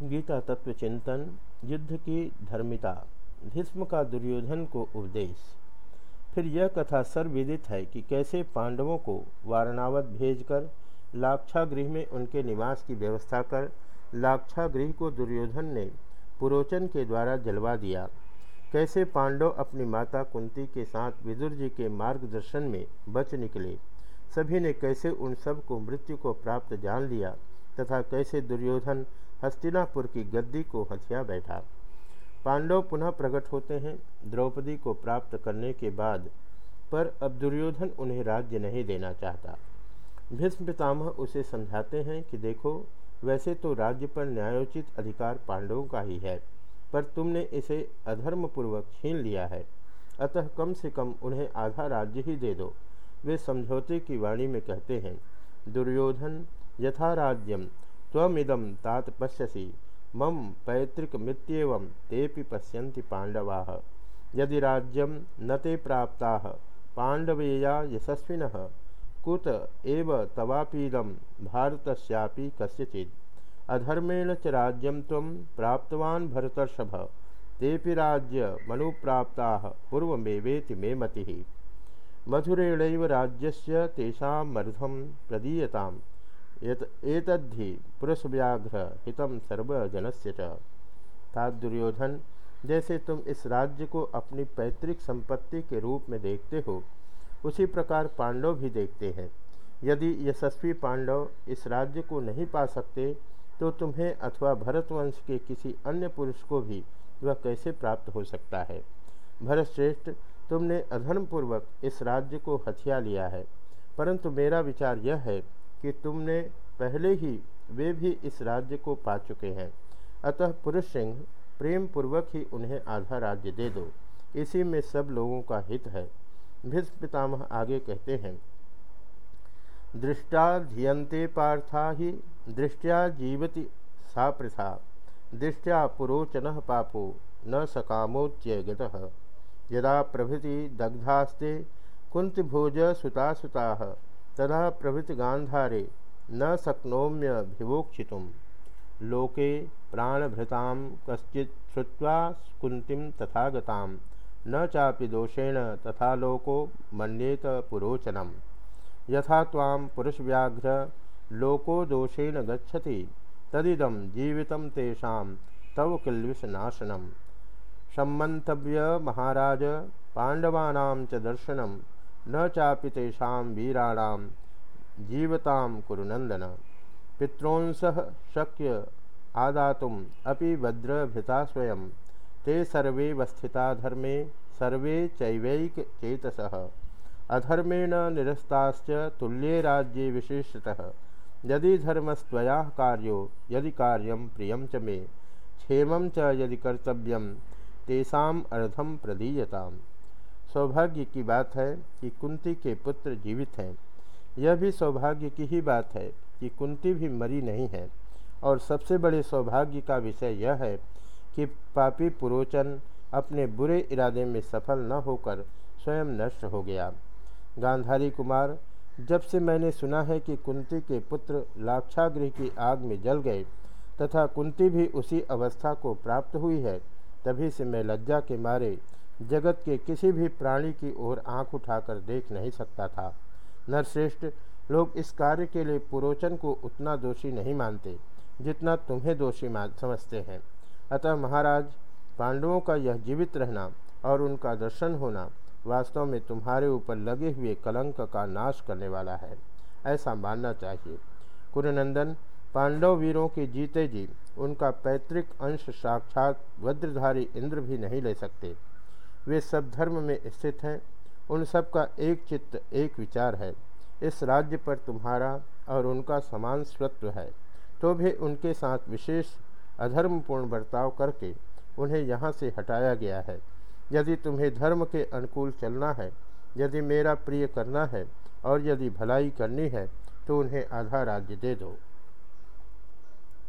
गीता तत्व चिंतन, युद्ध की धर्मिता भीष्म का दुर्योधन को उपदेश। फिर यह कथा सर्वविदित है कि कैसे पांडवों को वारणावत भेजकर लाक्षागृह में उनके निवास की व्यवस्था कर लाक्षागृह को दुर्योधन ने पुरोचन के द्वारा जलवा दिया। कैसे पांडव अपनी माता कुंती के साथ विदुर जी के मार्गदर्शन में बच निकले। सभी ने कैसे उन सबको मृत्यु को प्राप्त जान लिया। तथा कैसे दुर्योधन हस्तिनापुर की गद्दी को हथिया बैठा। पांडव पुनः प्रकट होते हैं, द्रौपदी को प्राप्त करने के बाद, पर अब दुर्योधन उन्हें राज्य नहीं देना चाहता। भीष्म पितामह उसे समझाते हैं कि देखो, वैसे तो राज्य पर न्यायोचित अधिकार पांडवों का ही है, पर तुमने इसे अधर्मपूर्वक छीन लिया है। अतः कम से कम उन्हें आधा राज्य ही दे दो। वे समझौते की वाणी में कहते हैं, दुर्योधन यथा राज्यम त्वमिदम तात पश्यसि। मम पैतृक पैतृकमित्येव तेपि पश्यन्ति पांडवा यदि राज्यम न ते प्राप्ता पांडवेया यशस्विन। कुत एव तवापीदम भारतस्यापि कस्यचित्। अधर्मेण च राज्यम तम प्राप्तवान् भरतर्षभ। तेपि राज्य मनुप्राप्ता पूर्वमेवेति मे मति। मधुरेण राज्यस्य तेषामर्धम प्रदीयताम्। एतद्धि पुरुषव्याघ्र हितम सर्वजनस्य च। दुर्योधन, जैसे तुम इस राज्य को अपनी पैतृक संपत्ति के रूप में देखते हो, उसी प्रकार पांडव भी देखते हैं। यदि यशस्वी पांडव इस राज्य को नहीं पा सकते तो तुम्हें अथवा भरतवंश के किसी अन्य पुरुष को भी वह कैसे प्राप्त हो सकता है? भरत श्रेष्ठ तुमने अधर्मपूर्वक इस राज्य को हथिया लिया है, परंतु मेरा विचार यह है कि तुमने पहले ही वे भी इस राज्य को पा चुके हैं। अतः पुरुष सिंह प्रेम पूर्वक ही उन्हें आधा राज्य दे दो। इसी में सब लोगों का हित है। भीष्म पितामह आगे कहते हैं, दृष्टा धियंते पार्था ही, दृष्टिया जीवति सा प्रथा दृष्टिया पुरोचन पापो, न सकामोच्य यदा प्रभृति दग्धास्ते कुंतभोज सुता सुता तदा प्रभृति गांधारे न शक्नोम्य शक्नोम्यभिवोक्षित लोके प्राणभृता कश्चित् श्रुवा कुंतीम तथा गता न चापि दोषेण तथा लोको मन्येत पुरोचनम। ताम पुरुषव्याघ्र लोको दोषेण गच्छति तदिदम जीवित तेषा तव किल्विषनाशनम। सम्मंतव्य महाराज पांडवानां च दर्शनम। न चापि तेषां वीराणां जीवतां कुरुनन्दन पितॄंस शक्य आदातुम् अपि भद्रभृता स्वयं। ते सर्वे वस्थिता धर्मे, सर्वे चैवैकचेतसः अधर्मेण निरस्ताश्च तुल्ये राज्ये विशेषतः। यदि धर्मस्त्वया कार्यो, यदि कार्यं प्रियं च मे। क्षेमं च यदि कर्तव्यं, तेषाम अर्धम प्रदीयताम। सौभाग्य की बात है कि कुंती के पुत्र जीवित हैं। यह भी सौभाग्य की ही बात है कि कुंती भी मरी नहीं है। और सबसे बड़े सौभाग्य का विषय यह है कि पापी पुरोचन अपने बुरे इरादे में सफल न होकर स्वयं नष्ट हो गया। गांधारी कुमार, जब से मैंने सुना है कि कुंती के पुत्र लाक्षागृह की आग में जल गए तथा कुंती भी उसी अवस्था को प्राप्त हुई है, तभी से मैं लज्जा के मारे जगत के किसी भी प्राणी की ओर आँख उठाकर देख नहीं सकता था। नरश्रेष्ठ, लोग इस कार्य के लिए पुरोचन को उतना दोषी नहीं मानते, जितना तुम्हें दोषी मान समझते हैं। अतः महाराज, पांडवों का यह जीवित रहना और उनका दर्शन होना वास्तव में तुम्हारे ऊपर लगे हुए कलंक का नाश करने वाला है, ऐसा मानना चाहिए। कुरनंदन, पांडव वीरों के जीते जी उनका पैतृक अंश साक्षात वज्रधारी इंद्र भी नहीं ले सकते। वे सब धर्म में स्थित हैं। उन सब का एक चित्त, एक विचार है। इस राज्य पर तुम्हारा और उनका समान स्वत्व है। तो भी उनके साथ विशेष अधर्मपूर्ण बर्ताव करके उन्हें यहाँ से हटाया गया है। यदि तुम्हें धर्म के अनुकूल चलना है, यदि मेरा प्रिय करना है और यदि भलाई करनी है तो उन्हें आधा राज्य दे दो।